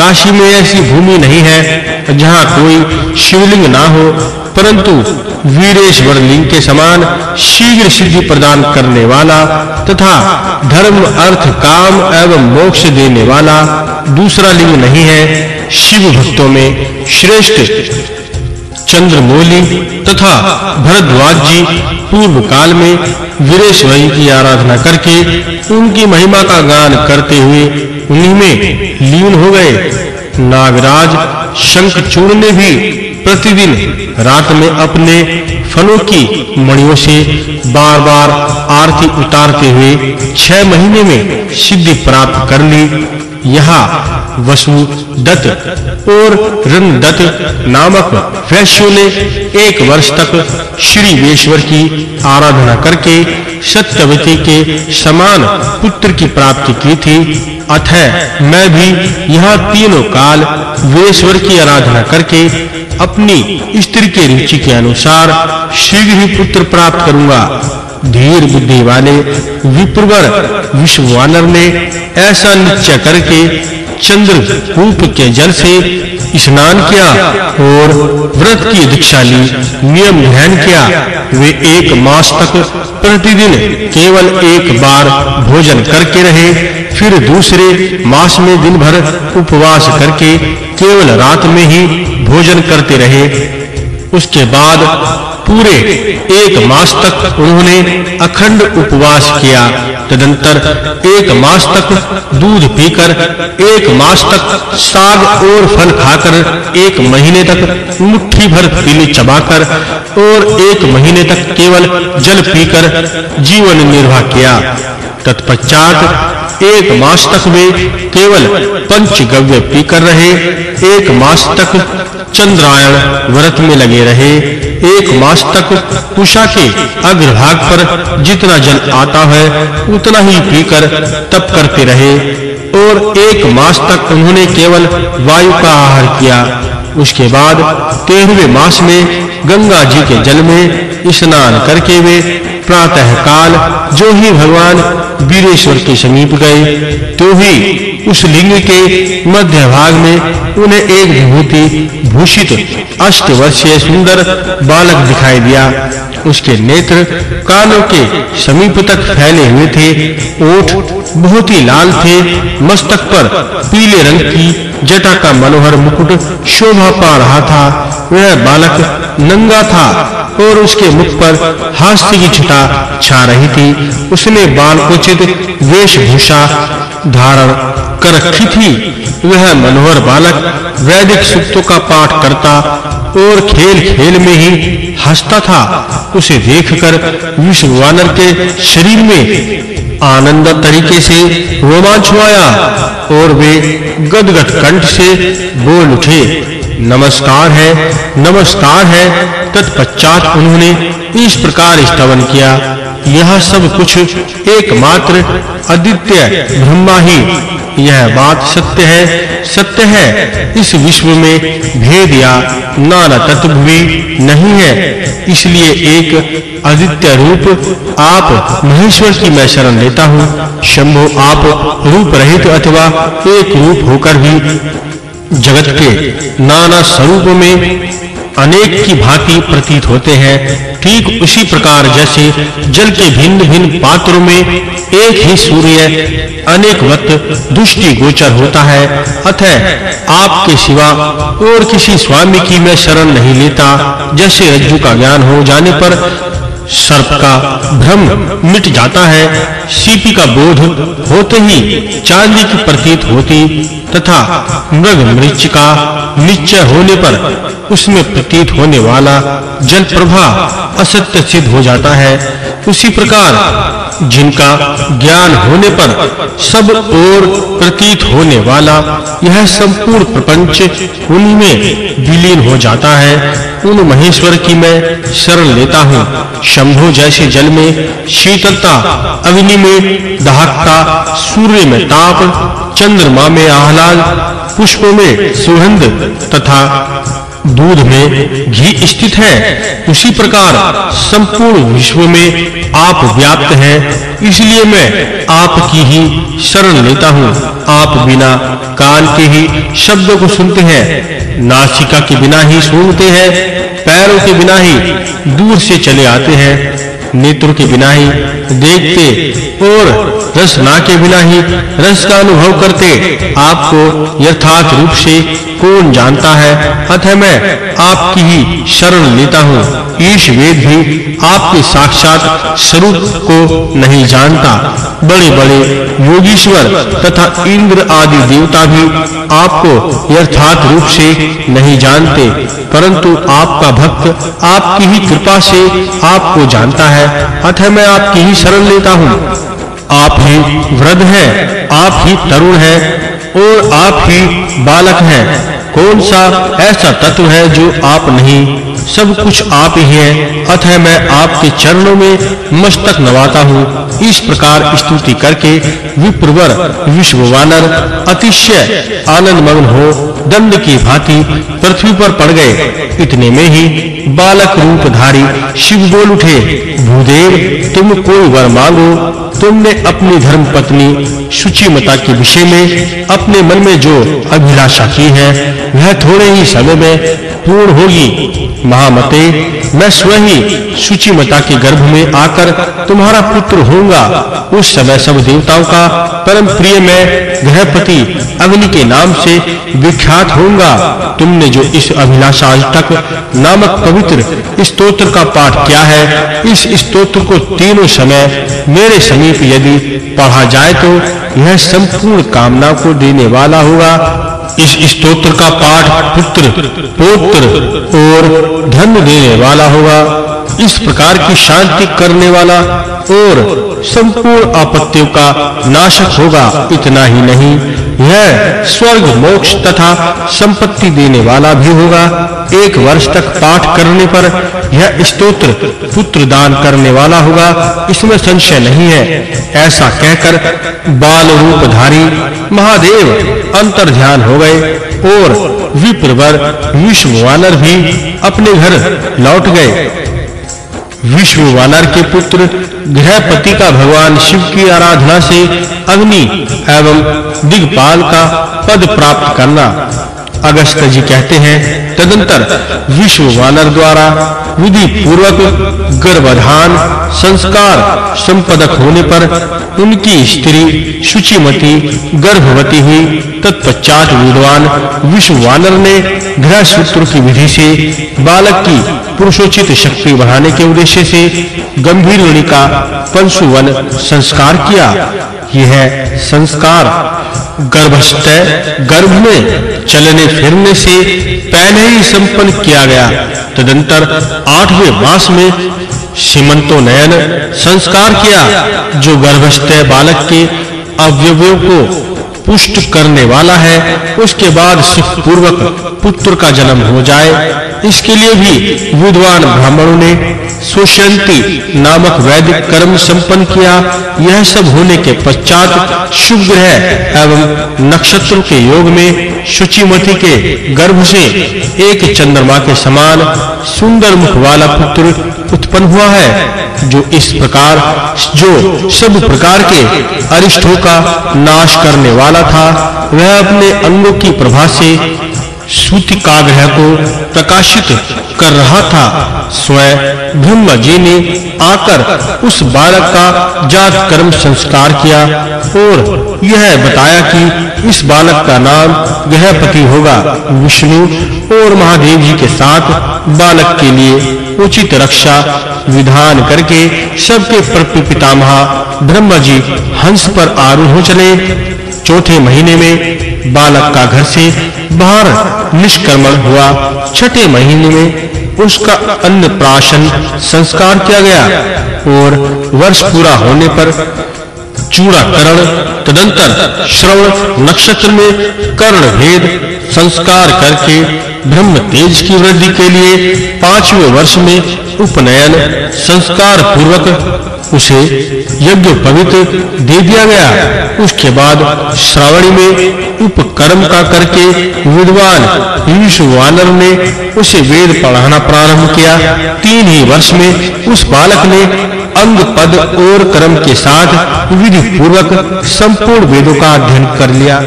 काशी में ऐसी भूमि नहीं है, जहाँ कोई शिवलिंग ना हो, परंतु वीरेश्वर लिंग के समान शीघ्र सिद्धि प्रदान करने वाला तथा धर्म, अर्थ, काम एवं मोक्ष देने वाला दूसरा लिंग नहीं है, शिव भक्तों में श्रेष्ठ चंद्रमौली तथा भरद्वाज जी पूर्व काल में वीरेश्वरी की आराधना करके उनकी महिमा का गान करते हुए उन्हीं में लीन हो गए। नागराज शंखचूड़ ने भी प्रतिदिन रात में अपने फलों की मणियों से बार-बार आरती उतारते हुए छह महीने में सिद्धि प्राप्त कर ली। यहाँ वसु दत्त और रनदत्त नामक वैश्यों ने एक वर्ष तक श्री वेश्वर की आराधना करके सत्यवती के समान पुत्र की प्राप्ति की थी। अतः मैं भी यह तीनों काल वेश्वर की आराधना करके अपनी स्त्री के रुचि के अनुसार शीघ्र ही पुत्र प्राप्त करूँगा। धीर बुद्धि वाले विप्रवर विश्ववानर ने ऐसा निश्चय करके चंद्र कूप के जल से स्नान किया और व्रत की दीक्षा ली नियम ध्यान किया। वे एक मास तक प्रतिदिन केवल एक बार भोजन करके रहे, फिर दूसरे मास में दिन भर उपवास करके केवल रात में ही भोजन करते रहे। उसके बाद पूरे एक मास तक उन्होंने अखंड उपवास किया। तदंतर एक मास तक दूध पीकर, एक मास तक साग और फल खाकर, एक महीने तक मुट्ठी भर पीली चबाकर और एक महीने तक केवल जल पीकर जीवन निर्वाह किया। तत्पश्चात एक मास तक वे केवल पंचगव्य पीकर रहे, एक मास तक चंद्रायण व्रत में लगे रहे एक मास तक उषा के अग्रभाग पर जितना जल आता है, उतना ही पीकर तप करते रहे और एक मास तक उन्होंने केवल वायु का आहार किया। उसके बाद तेरहवें मास में गंगा जी के जल में स्नान करके वे प्रातः काल जो ही भगवान वीरेश्वर के समीप गए तो ही उस लिंग के मध्य भाग में उन्हें एक विभूति भूषित अष्ट वर्षीय सुंदर बालक दिखाई दिया। उसके नेत्र कानों के समीप तक फैले हुए थे। ओठ बहुत ही लाल थे। मस्तक पर पीले रंग की जटा का मनोहर मुकुट शोभा पा रहा था। वह बालक नंगा था और उसके मुख पर हास्य की छटा छा रही थी। उसने बालकोचित वेशभूषा धारण कर रखी थी। वह मनोहर बालक वैदिक सूक्तों का पाठ करता और खेल-खेल में ही हंसता था। उसे देखकर विश्ववानर के शरीर में आनंद तरीके से रोमांच आया और वे गदगद कंठ से बोल उठे, नमस्कार है नमस्कार है। तत्पश्चात उन्होंने इस प्रकार स्तवन किया। यह सब कुछ एकमात्र अद्वितीय ब्रह्मा ही यह बात सत्य है सत्य है। इस विश्व में भेद या नाना तत्व भी नहीं है। इसलिए एक अद्वितीय रूप आप महेश्वर की मैं शरण लेता हूँ। शंभु आप रूप रहित अथवा एक रूप होकर भी जगत के नाना स्वरूप में अनेक की भांति प्रतीत होते हैं। ठीक उसी प्रकार जैसे जल के भिन्न-भिन्न पात्रों में एक ही सूर्य, अनेक वक्त दृष्टि गोचर होता है। अतः आपके सिवा और किसी स्वामी की मैं शरण नहीं लेता। जैसे रज्जु का ज्ञान हो जाने पर सर्प का भ्रम मिट जाता है, सीपी का बोध होते ही चांदी की प्रतीत होती तथा मृग मृच का निश्चय होने पर उसमें प्रतीत होने वाला जल प्रभा असत्य सिद्ध हो जाता है। उसी प्रकार जिनका ज्ञान होने पर सब और प्रतीत होने वाला यह संपूर्ण प्रपंच उन्हीं में विलीन हो जाता है। उन महेश्वर की मैं शरण लेता हूँ। शंभु जैसे जल में शीतलता, अग्नि में दहकता, सूर्य में ताप, चंद्रमा में आह्लाद, पुष्पों में सुगंध तथा दूध में घी स्थित है। उसी प्रकार संपूर्ण विश्व में आप व्याप्त हैं। इसलिए मैं आपकी ही शरण लेता हूँ। आप बिना कान के ही शब्दों को सुनते हैं। नासिका के बिना ही सुनते हैं। पैरों के बिना ही दूर से चले आते हैं। नेत्रों के बिना ही देखते और रस ना के बिना ही रस का अनुभव करते, आपको यथार्थ रूप से कौन जानता है? अतः मैं आपकी ही शरण लेता हूँ। ईश वेद भी आपके साक्षात स्वरूप को नहीं जानता। बड़े-बड़े योगीश्वर तथा इंद्र आदि देवता भी आपको यथार्थ रूप से नहीं जानते, परंतु आपका भक्त आपकी ही कृपा से आपको जानता है। अतः मैं आपकी ही शरण लेता हूँ। आप ही वृद्ध है, आप ही तरुण है और आप ही बालक है। कौन सा ऐसा तत्व है जो आप नहीं? सब कुछ आप ही है। अतः मैं आपके चरणों में मस्तक नवाता हूँ। इस प्रकार स्तुति करके विप्रवर, विश्ववानर, अतिशय आनंद मग्न हो, दंड की भांति पृथ्वी पर पड़ गए। इतने में ही बालक रूपधारी शिव बोल उठे, भूदेव, तुम कोई वर मांगो। तुमने अपनी धर्म पत्नी शुचिमता के विषय में अपने मन में जो अभिलाषा की है, वह थोड़े ही समय में पूर्ण होगी। महामते, मैं स्वयं ही शुचिमता के गर्भ में आकर तुम्हारा पुत्र होऊँगा उस समय सब देवताओं का परम प्रिय मैं ग्रहपति अग्नि के नाम से विख्यात होऊँगा। तुमने जो इस अभिलाषा तक नामक पवित्र स्तोत्र का पाठ किया है, इस स्तोत्र को तीनों समय मेरे समीप यदि पढ़ा जाए तो यह संपूर्ण कामना को देने वाला होगा। इस स्तोत्र का पाठ पुत्र, पौत्र और धन देने वाला होगा। इस प्रकार की शांति करने वाला और संपूर्ण आपत्तियों का नाशक होगा, इतना ही नहीं। यह स्वर्ग मोक्ष तथा संपत्ति देने वाला भी होगा। एक वर्ष तक पाठ करने पर यह स्तोत्र पुत्र दान करने वाला होगा, इसमें संशय नहीं है। ऐसा कहकर बाल रूपधारी महादेव अंतर ध्यान हो गए और विप्रवर, विश्ववानर भी अपने घर लौट गए। विश्व वानर के पुत्र गृहपति का भगवान शिव की आराधना से अग्नि एवं दिग्पाल का पद प्राप्त करना। अगस्त जी कहते हैं, तदंतर विश्व वानर द्वारा विधि पूर्वक गर्भधान, संस्कार, संपदक होने पर उनकी स्त्री शुचिमती, गर्भवती हुई, तत्पश्चात विद्वान विश्व वानर ने गृह सूत्र की विधि से बालक की पुरुषोचित शक्ति बढ़ाने के उद्देश्य से गंभीर का पंशुवन संस्कार किया। यह संस्कार। गर्भस्थ गर्भ में चलने फिरने से पहले ही संपन्न किया गया। तदंतर आठवें मास में सीमंतो नयन संस्कार किया, जो गर्भस्थ बालक के अवयवों को पुष्ट करने वाला है। उसके बाद सुख पूर्वक पुत्र का जन्म हो जाए। इसके लिए भी विद्वान ब्राह्मणों ने सुशंति नामक वैदिक कर्म संपन्न किया। यह सब होने के पश्चात शुभ ग्रह एवं नक्षत्रों के योग में शुचिमती के गर्भ से एक चंद्रमा के समान सुंदर मुख वाला पुत्र उत्पन्न हुआ है, जो इस प्रकार, जो सब प्रकार के अरिष्टों का नाश करने वाला था। वह अपने अंगों की प्रभा से सूतिकाग्रह को प्रकाशित कर रहा था। स्वयं ब्रह्म जी ने आकर उस बालक का जात कर्म संस्कार किया और यह बताया कि इस बालक का नाम गृहपति होगा, विष्णु और महादेव जी के साथ बालक के लिए उचित रक्षा विधान करके सबके प्रति पितामह ब्रह्म जी हंस पर आरूढ़ हो चले। चौथे महीने में बालक का घर से बाहर निष्क्रमण हुआ। छठे महीने में उसका अन्न प्राशन संस्कार किया गया और वर्ष पूरा होने पर चूड़ा करण तदंतर श्रवण नक्षत्र में कर्ण भेद संस्कार करके ब्रह्म तेज की वृद्धि के लिए पाँचवें वर्ष में उपनयन संस्कार पूर्वक उसे यज्ञ पवित्र दे दिया गया। उसके बाद श्रावणी में उपकर्म का करके विद्वान वानर ने उसे वेद पढ़ाना प्रारंभ किया। तीन ही वर्ष में उस बालक ने अंग, पद और कर्म के साथ विधि पूर्वक संपूर्ण वेदों का अध्ययन कर लिया।